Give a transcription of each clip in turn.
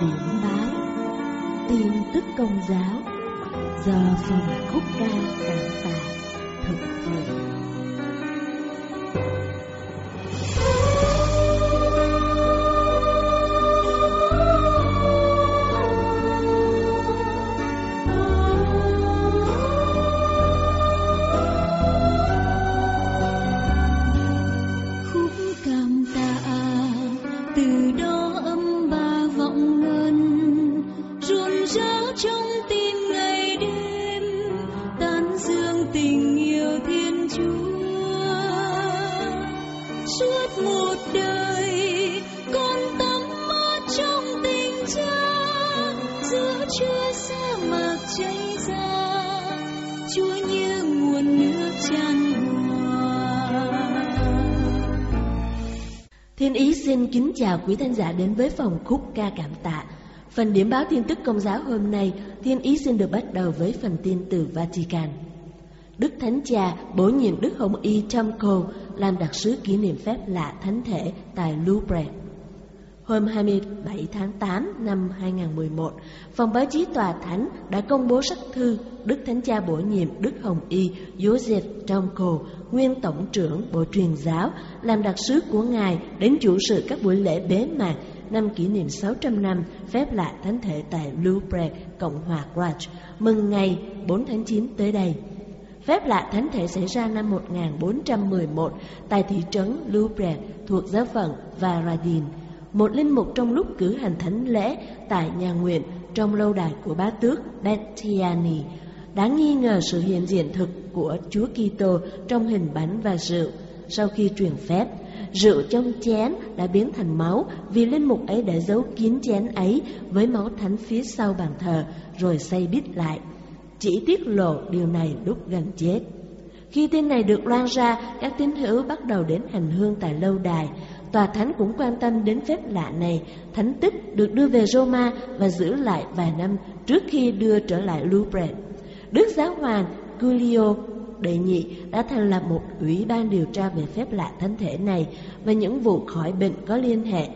điểm báo. Tin tức công giáo. Do phòng khúc ca cảm tạ thực hiện. Tình yêu thiên chúa suốt một đời con tắm mát trong tình cha giữa chúa sa mạc cháy ra chúa như nguồn nước tràn hòa Thiên Ý xin kính chào quý thính giả đến với phòng khúc ca cảm tạ. Phần điểm báo tin tức công giáo hôm nay, Thiên Ý xin được bắt đầu với phần tin từ Vatican. Đức Thánh Cha bổ nhiệm Đức Hồng Y Tom làm đặc sứ kỷ niệm phép lạ thánh thể tại Louvre. Hôm 27 tháng 8 năm 2011, phòng báo chí Tòa Thánh đã công bố sách thư Đức Thánh Cha bổ nhiệm Đức Hồng Y Joseph Tomko, nguyên Tổng trưởng Bộ Truyền giáo, làm đặc sứ của Ngài đến chủ sự các buổi lễ bế mạc năm kỷ niệm 600 năm phép lạ thánh thể tại Louvre, Cộng hòa Grach, mừng ngày 4 tháng 9 tới đây. Phép lạ thánh thể xảy ra năm 1411 tại thị trấn Louvre thuộc giáo phận Varadin. Một linh mục trong lúc cử hành thánh lễ tại nhà nguyện trong lâu đài của bá tước Bettiani đã nghi ngờ sự hiện diện thực của Chúa Kitô trong hình bánh và rượu. Sau khi truyền phép, rượu trong chén đã biến thành máu vì linh mục ấy đã giấu kín chén ấy với máu thánh phía sau bàn thờ rồi xây bít lại. Chỉ tiết lộ điều này lúc gần chết. Khi tin này được loan ra, các tín hữu bắt đầu đến hành hương tại lâu đài. Tòa thánh cũng quan tâm đến phép lạ này. Thánh tích được đưa về Roma và giữ lại vài năm trước khi đưa trở lại Louvre. Đức giáo hoàng Giulio đệ nhị đã thành lập một ủy ban điều tra về phép lạ thánh thể này và những vụ khỏi bệnh có liên hệ.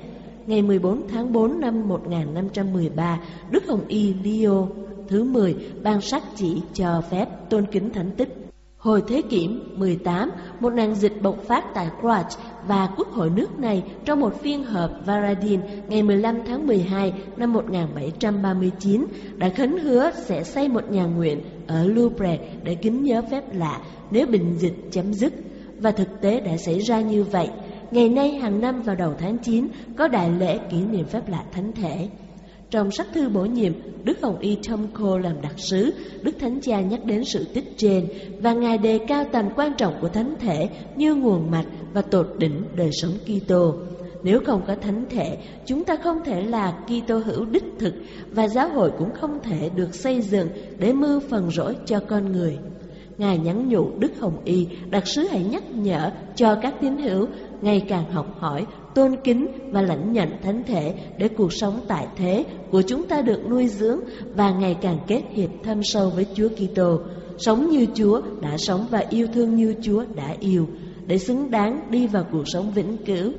Ngày 14 tháng 4 năm 1513, Đức Hồng Y Leo thứ 10 ban sắc chỉ cho phép tôn kính thánh tích. Hồi thế kỷ 18, một nạn dịch bộc phát tại Croatia và quốc hội nước này trong một phiên họp Varadin ngày 15 tháng 12 năm 1739 đã khấn hứa sẽ xây một nhà nguyện ở Louvre để kính nhớ phép lạ nếu bệnh dịch chấm dứt. Và thực tế đã xảy ra như vậy. Ngày nay hàng năm vào đầu tháng 9 có đại lễ kỷ niệm phép lạ thánh thể. Trong sắc thư bổ nhiệm, Đức Hồng Y Tom Cole làm đặc sứ, Đức Thánh Cha nhắc đến sự tích trên và Ngài đề cao tầm quan trọng của thánh thể như nguồn mạch và tột đỉnh đời sống Kitô. Nếu không có thánh thể, chúng ta không thể là Kitô hữu đích thực và giáo hội cũng không thể được xây dựng để mưu phần rỗi cho con người. Ngài nhắn nhủ Đức Hồng Y, đặc sứ hãy nhắc nhở cho các tín hữu ngày càng học hỏi, tôn kính và lãnh nhận thánh thể để cuộc sống tại thế của chúng ta được nuôi dưỡng và ngày càng kết hiệp thâm sâu với Chúa Kitô, sống như Chúa đã sống và yêu thương như Chúa đã yêu, để xứng đáng đi vào cuộc sống vĩnh cửu.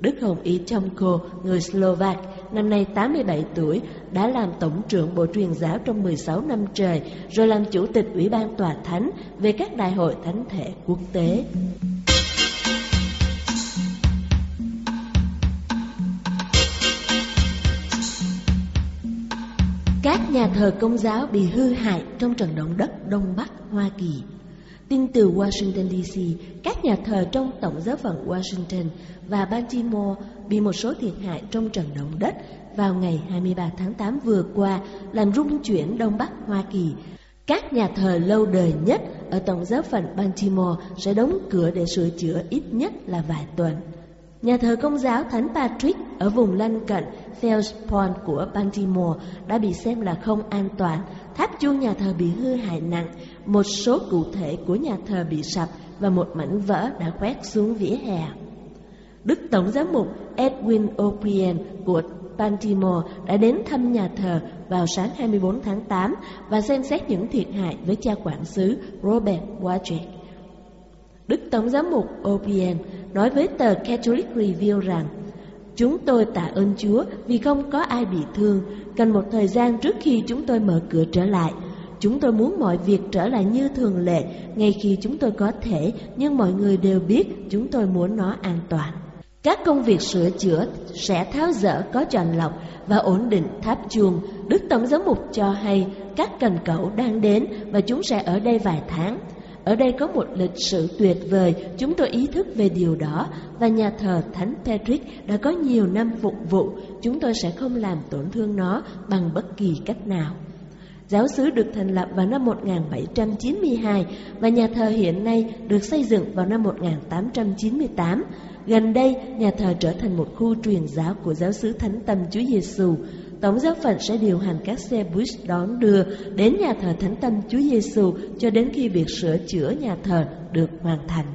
Đức Hồng Y Tomko, người Slovak, năm nay 87 tuổi, đã làm Tổng trưởng Bộ Truyền giáo trong 16 năm trời, rồi làm Chủ tịch Ủy ban Tòa Thánh về các đại hội thánh thể quốc tế. Các nhà thờ công giáo bị hư hại trong trận động đất Đông Bắc Hoa Kỳ. Tin từ Washington DC, các nhà thờ trong Tổng giáo phận Washington và Baltimore bị một số thiệt hại trong trận động đất vào ngày 23 tháng 8 vừa qua, làm rung chuyển Đông Bắc Hoa Kỳ. Các nhà thờ lâu đời nhất ở Tổng giáo phận Baltimore sẽ đóng cửa để sửa chữa ít nhất là vài tuần. Nhà thờ công giáo Thánh Patrick ở vùng lân cận Fells Point của Baltimore đã bị xem là không an toàn. Tháp chuông nhà thờ bị hư hại nặng, một số cụ thể của nhà thờ bị sập và một mảnh vỡ đã quét xuống vỉa hè. Đức Tổng giám mục Edwin O'Brien của Baltimore đã đến thăm nhà thờ vào sáng 24 tháng 8 và xem xét những thiệt hại với cha quản xứ Robert Wojcik. Đức Tổng giám mục O'Brien nói với tờ Catholic Review rằng Chúng tôi tạ ơn Chúa vì không có ai bị thương, cần một thời gian trước khi chúng tôi mở cửa trở lại. Chúng tôi muốn mọi việc trở lại như thường lệ ngay khi chúng tôi có thể, nhưng mọi người đều biết chúng tôi muốn nó an toàn. Các công việc sửa chữa sẽ tháo dỡ có chọn lọc và ổn định tháp chuông. Đức Tổng giám mục cho hay các cần cẩu đang đến và chúng sẽ ở đây vài tháng. Ở đây có một lịch sử tuyệt vời, chúng tôi ý thức về điều đó và nhà thờ Thánh Patrick đã có nhiều năm phục vụ, chúng tôi sẽ không làm tổn thương nó bằng bất kỳ cách nào. Giáo xứ được thành lập vào năm 1792 và nhà thờ hiện nay được xây dựng vào năm 1898. Gần đây, nhà thờ trở thành một khu truyền giáo của giáo xứ Thánh Tâm Chúa Giêsu. Tổng giáo phận sẽ điều hành các xe bus đón đưa đến nhà thờ Thánh Tâm Chúa Giêsu cho đến khi việc sửa chữa nhà thờ được hoàn thành.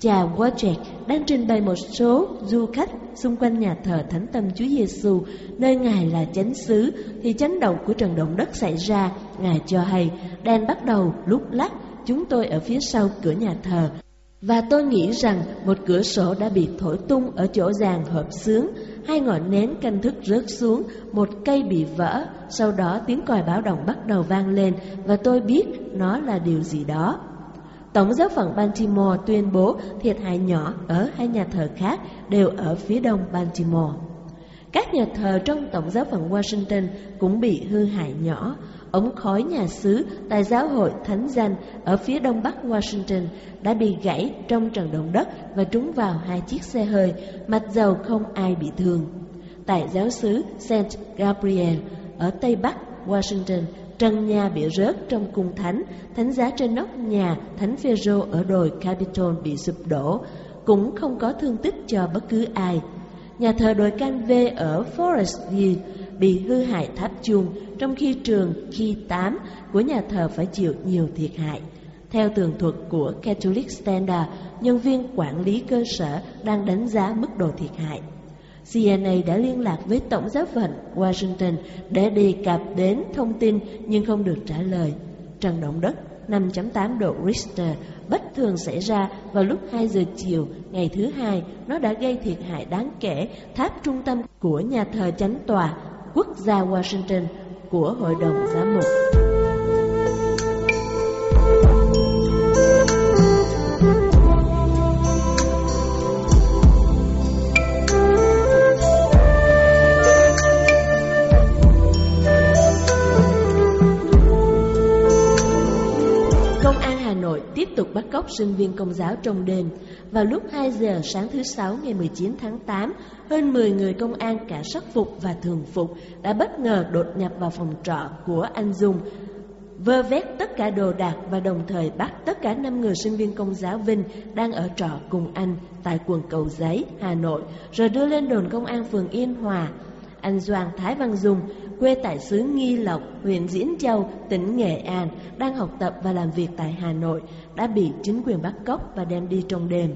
Cha Wojciech đang trình bày một số du khách xung quanh nhà thờ Thánh Tâm Chúa Giêsu, nơi Ngài là chánh xứ, thì chấn động của trận động đất xảy ra. Ngài cho hay, đèn bắt đầu lúc lắc, chúng tôi ở phía sau cửa nhà thờ. Và tôi nghĩ rằng một cửa sổ đã bị thổi tung ở chỗ giàn hợp sướng, hai ngọn nến canh thức rớt xuống, một cây bị vỡ, sau đó tiếng còi báo động bắt đầu vang lên và tôi biết nó là điều gì đó. Tổng giáo phận Baltimore tuyên bố thiệt hại nhỏ ở hai nhà thờ khác đều ở phía đông Baltimore. Các nhà thờ trong Tổng giáo phận Washington cũng bị hư hại nhỏ. Ống khói nhà xứ tại giáo hội Thánh Danh ở phía đông bắc Washington đã bị gãy trong trận động đất và trúng vào hai chiếc xe hơi, mặc dầu không ai bị thương. Tại giáo xứ St. Gabriel ở tây bắc Washington, trần nhà bị rớt trong cung thánh, thánh giá trên nóc nhà thánh Phêrô ở đồi Capitol bị sụp đổ, cũng không có thương tích cho bất cứ ai. Nhà thờ đồi can V ở View bị hư hại tháp chuông, trong khi trường khi 8 của nhà thờ phải chịu nhiều thiệt hại. Theo tường thuật của Catholic Standard, nhân viên quản lý cơ sở đang đánh giá mức độ thiệt hại. CNA đã liên lạc với Tổng giáo phận Washington để đề cập đến thông tin nhưng không được trả lời. Trận động đất 5.8 độ Richter bất thường xảy ra vào lúc 2 giờ chiều ngày thứ hai. Nó đã gây thiệt hại đáng kể tháp trung tâm của nhà thờ chánh tòa quốc gia Washington của Hội đồng Giám mục. Nội tiếp tục bắt cóc sinh viên công giáo trong đêm. Vào lúc 2 giờ sáng thứ Sáu ngày 19 tháng 8, hơn 10 người công an cả sắc phục và thường phục đã bất ngờ đột nhập vào phòng trọ của anh Dung, vơ vét tất cả đồ đạc và đồng thời bắt tất cả năm người sinh viên công giáo Vinh đang ở trọ cùng anh tại quận Cầu Giấy, Hà Nội, rồi đưa lên đồn công an phường Yên Hòa. Anh Doan Thái Văn Dung, quê tại xứ Nghi Lộc, huyện Diễn Châu, tỉnh Nghệ An, đang học tập và làm việc tại Hà Nội, đã bị chính quyền bắt cóc và đem đi trong đêm.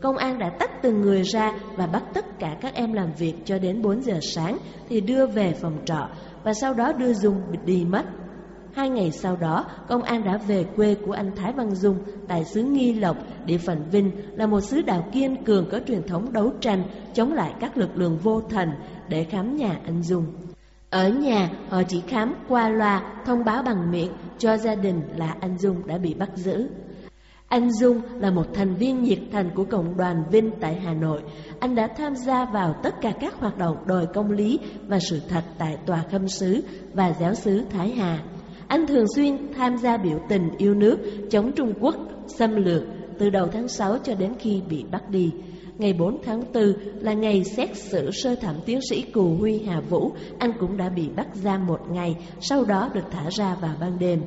Công an đã tách từng người ra và bắt tất cả các em làm việc cho đến 4 giờ sáng thì đưa về phòng trọ và sau đó đưa Dung đi mất. Hai ngày sau đó, công an đã về quê của anh Thái Văn Dung tại xứ Nghi Lộc, địa phận Vinh, là một xứ đạo kiên cường có truyền thống đấu tranh chống lại các lực lượng vô thần để khám nhà anh Dung. Ở nhà, họ chỉ khám qua loa, thông báo bằng miệng cho gia đình là anh Dung đã bị bắt giữ. Anh Dung là một thành viên nhiệt thành của Cộng đoàn Vinh tại Hà Nội. Anh đã tham gia vào tất cả các hoạt động đòi công lý và sự thật tại Tòa Khâm Sứ và Giáo sứ Thái Hà. Anh thường xuyên tham gia biểu tình yêu nước chống Trung Quốc xâm lược từ đầu tháng 6 cho đến khi bị bắt đi. Ngày 4 tháng 4 là ngày xét xử sơ thẩm tiến sĩ Cù Huy Hà Vũ, anh cũng đã bị bắt giam một ngày, sau đó được thả ra vào ban đêm.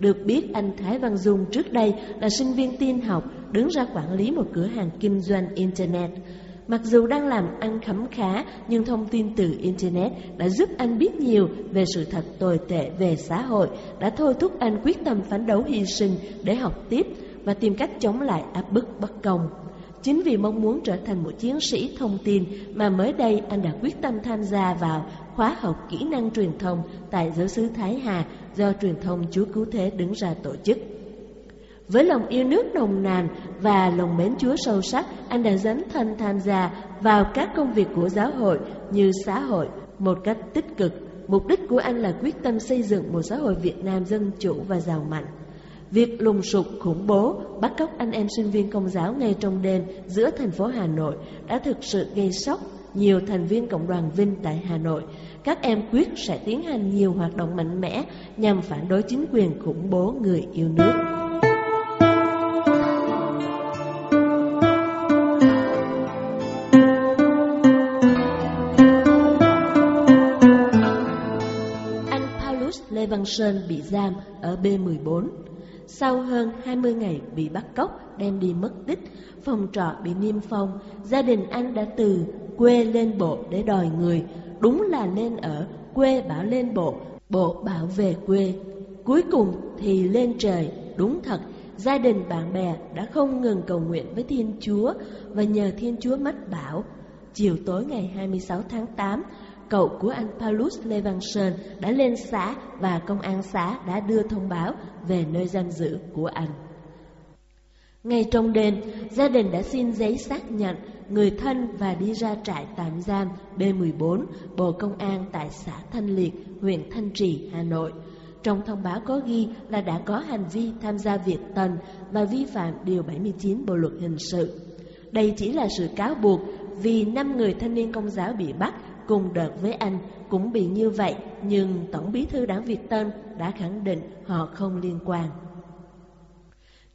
Được biết anh Thái Văn Dung trước đây là sinh viên tin học, đứng ra quản lý một cửa hàng kinh doanh Internet. Mặc dù đang làm ăn khấm khá, nhưng thông tin từ Internet đã giúp anh biết nhiều về sự thật tồi tệ về xã hội, đã thôi thúc anh quyết tâm phấn đấu hy sinh để học tiếp và tìm cách chống lại áp bức bất công. Chính vì mong muốn trở thành một chiến sĩ thông tin mà mới đây anh đã quyết tâm tham gia vào khóa học kỹ năng truyền thông tại giáo xứ Thái Hà do truyền thông Chúa Cứu Thế đứng ra tổ chức. Với lòng yêu nước nồng nàn và lòng mến Chúa sâu sắc, anh đã dấn thân tham gia vào các công việc của giáo hội như xã hội một cách tích cực. Mục đích của anh là quyết tâm xây dựng một xã hội Việt Nam dân chủ và giàu mạnh. Việc lùng sục, khủng bố, bắt cóc anh em sinh viên công giáo ngay trong đêm giữa thành phố Hà Nội đã thực sự gây sốc nhiều thành viên Cộng đoàn Vinh tại Hà Nội. Các em quyết sẽ tiến hành nhiều hoạt động mạnh mẽ nhằm phản đối chính quyền khủng bố người yêu nước. Anh Paulus Lê Văn Sơn bị giam ở B14 sau hơn 20 ngày bị bắt cóc, đem đi mất tích, phòng trọ bị niêm phong, gia đình anh đã từ quê lên bộ để đòi người. Đúng là nên ở, quê bảo lên bộ, bộ bảo về quê. Cuối cùng thì lên trời, đúng thật, gia đình bạn bè đã không ngừng cầu nguyện với Thiên Chúa và nhờ Thiên Chúa mách bảo. Chiều tối ngày 26 tháng 8, cậu của anh Paulus Lê Văn Sơn đã lên xã và công an xã đã đưa thông báo về nơi giam giữ của anh. Ngay trong đêm, gia đình đã xin giấy xác nhận người thân và đi ra trại tạm giam B14 Bộ Công an tại xã Thanh Liệt, huyện Thanh Trì, Hà Nội. Trong thông báo có ghi là đã có hành vi tham gia Việt Tân và vi phạm Điều 79 Bộ Luật Hình sự. Đây chỉ là sự cáo buộc vì năm người thanh niên công giáo bị bắt cùng đợt với anh cũng bị như vậy, nhưng Tổng bí thư đảng Việt Tân đã khẳng định họ không liên quan.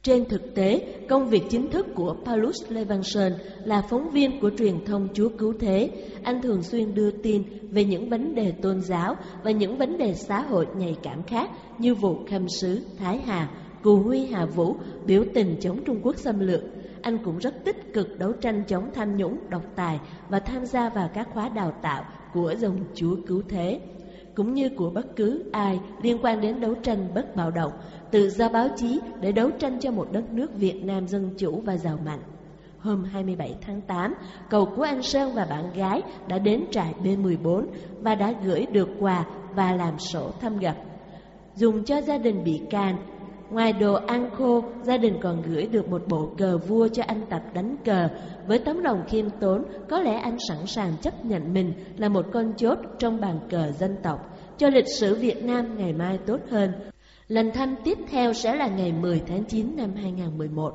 Trên thực tế, công việc chính thức của Paulus Lê Văn Sơn là phóng viên của truyền thông Chúa Cứu Thế. Anh thường xuyên đưa tin về những vấn đề tôn giáo và những vấn đề xã hội nhạy cảm khác như vụ khâm sứ Thái Hà, Cù Huy Hà Vũ, biểu tình chống Trung Quốc xâm lược. Anh cũng rất tích cực đấu tranh chống tham nhũng, độc tài và tham gia vào các khóa đào tạo của dòng Chúa Cứu Thế cũng như của bất cứ ai liên quan đến đấu tranh bất bạo động, tự do báo chí để đấu tranh cho một đất nước Việt Nam dân chủ và giàu mạnh. Hôm 27 tháng 8, cầu của anh Sơn và bạn gái đã đến trại B14 và đã gửi được quà và làm sổ thăm gặp. Dùng cho gia đình bị can, ngoài đồ ăn khô, gia đình còn gửi được một bộ cờ vua cho anh tập đánh cờ. Với tấm lòng khiêm tốn, có lẽ anh sẵn sàng chấp nhận mình là một con chốt trong bàn cờ dân tộc, cho lịch sử Việt Nam ngày mai tốt hơn. Lần thăm tiếp theo sẽ là ngày 10 tháng 9 năm 2011.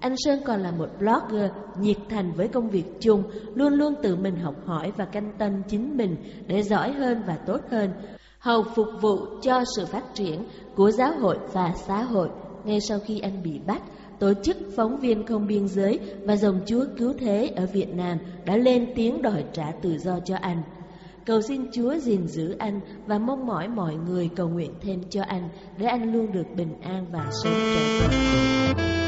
Anh Sơn còn là một blogger nhiệt thành với công việc chung, luôn luôn tự mình học hỏi và canh tân chính mình để giỏi hơn và tốt hơn, hầu phục vụ cho sự phát triển của giáo hội và xã hội. Ngay sau khi anh bị bắt, tổ chức phóng viên không biên giới và dòng chúa cứu thế ở Việt Nam đã lên tiếng đòi trả tự do cho anh. Cầu xin Chúa gìn giữ anh và mong mỏi mọi người cầu nguyện thêm cho anh để anh luôn được bình an và sớm trở về.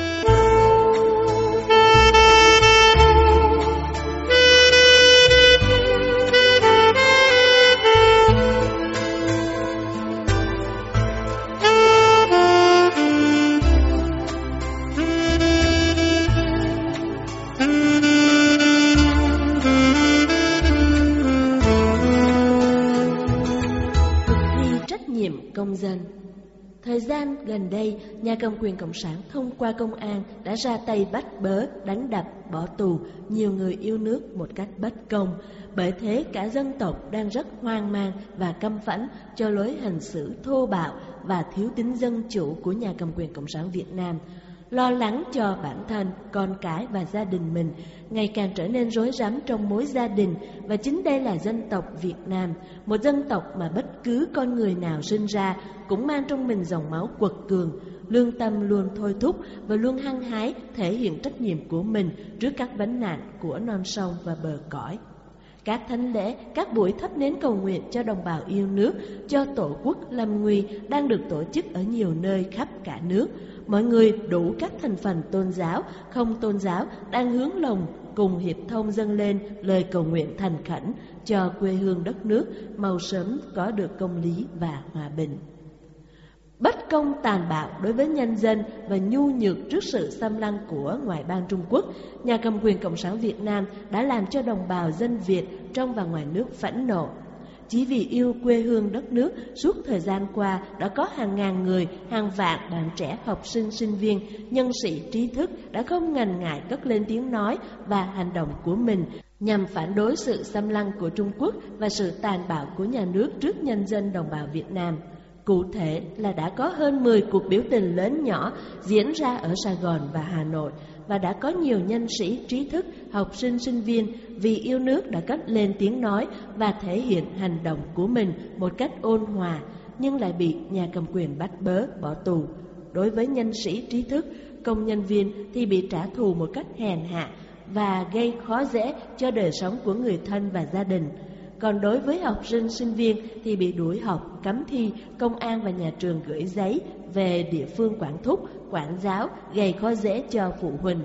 Gần đây, nhà cầm quyền Cộng sản thông qua công an đã ra tay bắt bớ, đánh đập, bỏ tù nhiều người yêu nước một cách bất công. Bởi thế cả dân tộc đang rất hoang mang và căm phẫn cho lối hành xử thô bạo và thiếu tính dân chủ của nhà cầm quyền Cộng sản Việt Nam lo lắng cho bản thân, con cái và gia đình mình ngày càng trở nên rối rắm trong mối gia đình và chính đây là dân tộc Việt Nam, một dân tộc mà bất cứ con người nào sinh ra cũng mang trong mình dòng máu quật cường, lương tâm luôn thôi thúc và luôn hăng hái thể hiện trách nhiệm của mình trước các vấn nạn của non sông và bờ cõi các thánh lễ, các buổi thắp nến cầu nguyện cho đồng bào yêu nước, cho tổ quốc lâm nguy đang được tổ chức ở nhiều nơi khắp cả nước. Mọi người đủ các thành phần tôn giáo, không tôn giáo đang hướng lòng cùng hiệp thông dâng lên lời cầu nguyện thành khẩn cho quê hương đất nước mau sớm có được công lý và hòa bình. Bất công tàn bạo đối với nhân dân và nhu nhược trước sự xâm lăng của ngoại bang Trung Quốc, nhà cầm quyền Cộng sản Việt Nam đã làm cho đồng bào dân Việt trong và ngoài nước phẫn nộ. Chỉ vì yêu quê hương đất nước, suốt thời gian qua đã có hàng ngàn người, hàng vạn bạn trẻ học sinh, sinh viên, nhân sĩ trí thức đã không ngần ngại cất lên tiếng nói và hành động của mình nhằm phản đối sự xâm lăng của Trung Quốc và sự tàn bạo của nhà nước trước nhân dân đồng bào Việt Nam. Cụ thể là đã có hơn 10 cuộc biểu tình lớn nhỏ diễn ra ở Sài Gòn và Hà Nội và đã có nhiều nhân sĩ, trí thức, học sinh, sinh viên vì yêu nước đã cất lên tiếng nói và thể hiện hành động của mình một cách ôn hòa nhưng lại bị nhà cầm quyền bắt bớ, bỏ tù. Đối với nhân sĩ, trí thức, công nhân viên thì bị trả thù một cách hèn hạ và gây khó dễ cho đời sống của người thân và gia đình. Còn đối với học sinh, sinh viên thì bị đuổi học, cấm thi, công an và nhà trường gửi giấy về địa phương quản thúc, quản giáo, gây khó dễ cho phụ huynh.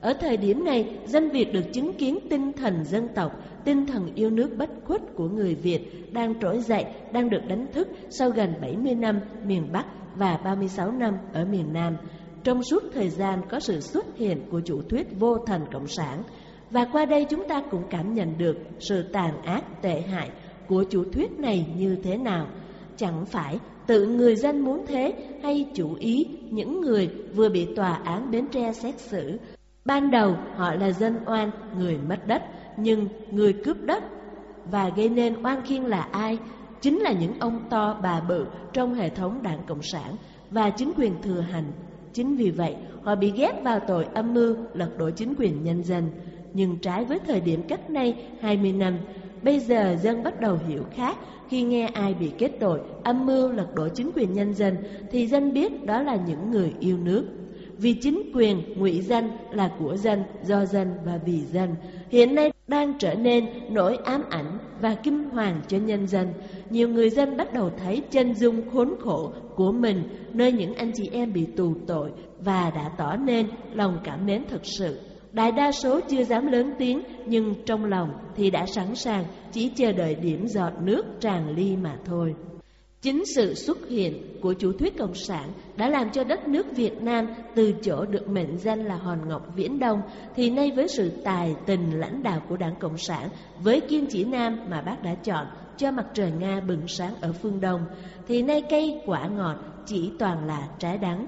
Ở thời điểm này, dân Việt được chứng kiến tinh thần dân tộc, tinh thần yêu nước bất khuất của người Việt đang trỗi dậy, đang được đánh thức sau gần 70 năm miền Bắc và 36 năm ở miền Nam. Trong suốt thời gian có sự xuất hiện của chủ thuyết vô thần cộng sản, và qua đây chúng ta cũng cảm nhận được sự tàn ác tệ hại của chủ thuyết này như thế nào. Chẳng phải tự người dân muốn thế hay chủ ý những người vừa bị tòa án Bến Tre xét xử. Ban đầu họ là dân oan, người mất đất, nhưng người cướp đất và gây nên oan khiên là ai? Chính là những ông to bà bự trong hệ thống đảng Cộng sản và chính quyền thừa hành. Chính vì vậy, họ bị ghép vào tội âm mưu lật đổ chính quyền nhân dân nhưng trái với thời điểm cách nay 20 năm, bây giờ dân bắt đầu hiểu khác. Khi nghe ai bị kết tội, âm mưu lật đổ chính quyền nhân dân, thì dân biết đó là những người yêu nước. Vì chính quyền ngụy dân là của dân, do dân và vì dân, hiện nay đang trở nên nỗi ám ảnh và kinh hoàng cho nhân dân. Nhiều người dân bắt đầu thấy chân dung khốn khổ của mình nơi những anh chị em bị tù tội và đã tỏ nên lòng cảm mến thật sự Đại đa số chưa dám lớn tiếng nhưng trong lòng thì đã sẵn sàng chỉ chờ đợi điểm giọt nước tràn ly mà thôi. Chính sự xuất hiện của chủ thuyết Cộng sản đã làm cho đất nước Việt Nam từ chỗ được mệnh danh là Hòn Ngọc Viễn Đông thì nay với sự tài tình lãnh đạo của Đảng Cộng sản với kim chỉ nam mà bác đã chọn cho mặt trời Nga bừng sáng ở phương Đông thì nay cây quả ngọt chỉ toàn là trái đắng.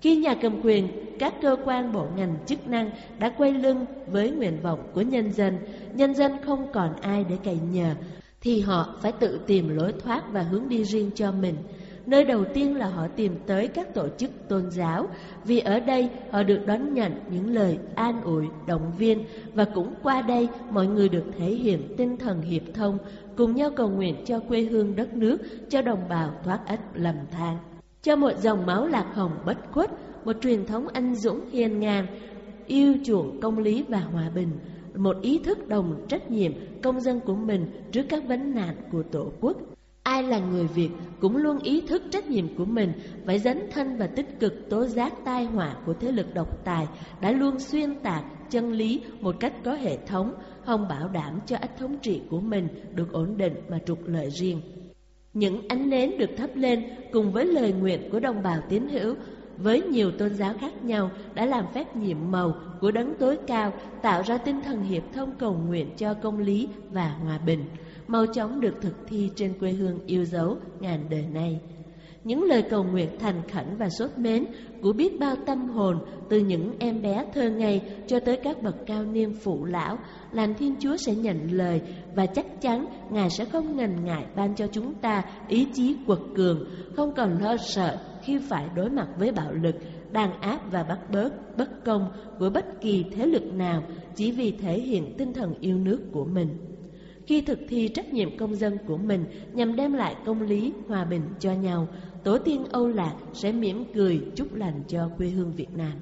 Khi nhà cầm quyền, các cơ quan bộ ngành chức năng đã quay lưng với nguyện vọng của nhân dân, nhân dân không còn ai để cậy nhờ, thì họ phải tự tìm lối thoát và hướng đi riêng cho mình. Nơi đầu tiên là họ tìm tới các tổ chức tôn giáo, vì ở đây họ được đón nhận những lời an ủi, động viên và cũng qua đây mọi người được thể hiện tinh thần hiệp thông, cùng nhau cầu nguyện cho quê hương đất nước, cho đồng bào thoát ách lầm than cho một dòng máu lạc hồng bất khuất, một truyền thống anh dũng hiền ngang, yêu chuộng công lý và hòa bình, một ý thức đồng trách nhiệm công dân của mình trước các vấn nạn của Tổ quốc. Ai là người Việt cũng luôn ý thức trách nhiệm của mình phải dấn thân và tích cực tố giác tai họa của thế lực độc tài đã luôn xuyên tạc chân lý một cách có hệ thống, không bảo đảm cho ách thống trị của mình được ổn định mà trục lợi riêng. Những ánh nến được thắp lên cùng với lời nguyện của đồng bào tín hữu với nhiều tôn giáo khác nhau đã làm phép nhiệm màu của đấng tối cao tạo ra tinh thần hiệp thông cầu nguyện cho công lý và hòa bình, mau chóng được thực thi trên quê hương yêu dấu ngàn đời nay. Những lời cầu nguyện thành khẩn và sốt mến của biết bao tâm hồn từ những em bé thơ ngây cho tới các bậc cao niên phụ lão làm Thiên Chúa sẽ nhận lời và chắc chắn Ngài sẽ không ngần ngại ban cho chúng ta ý chí quật cường, không còn lo sợ khi phải đối mặt với bạo lực, đàn áp và bắt bớt bất công của bất kỳ thế lực nào chỉ vì thể hiện tinh thần yêu nước của mình. Khi thực thi trách nhiệm công dân của mình nhằm đem lại công lý, hòa bình cho nhau, tổ tiên Âu Lạc sẽ mỉm cười chúc lành cho quê hương Việt Nam.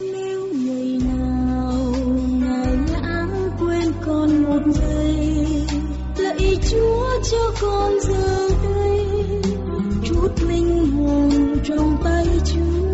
Nếu ngày nào ngài lãng quên con một giây, lạy Chúa cho con giờ đây chút linh hồn trong tay Chúa.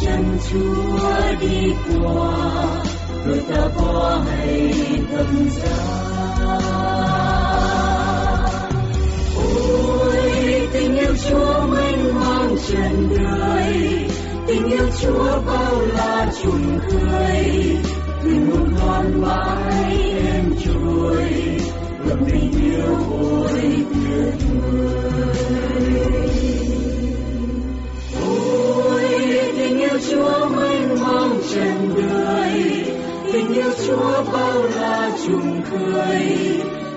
Chân chúa đi qua rồi ta có hay tâm giá ôi, tình yêu chúa mênh mang trần đời tình yêu chúa bao la trùng khơi. Vì một con mãi em trôi ngập tình yêu ôi tuyệt vời chúa mênh mang trần đời. Tình yêu chúa bao la trùng khơi.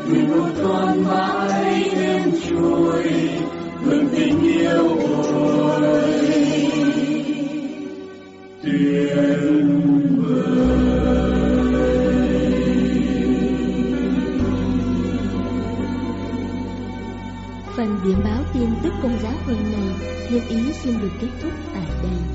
Người một con mãi em trôi. Ngập tình yêu ôi. Phần điểm báo tin tức công giáo hôm nay, Thiên Ý xin được kết thúc tại đây.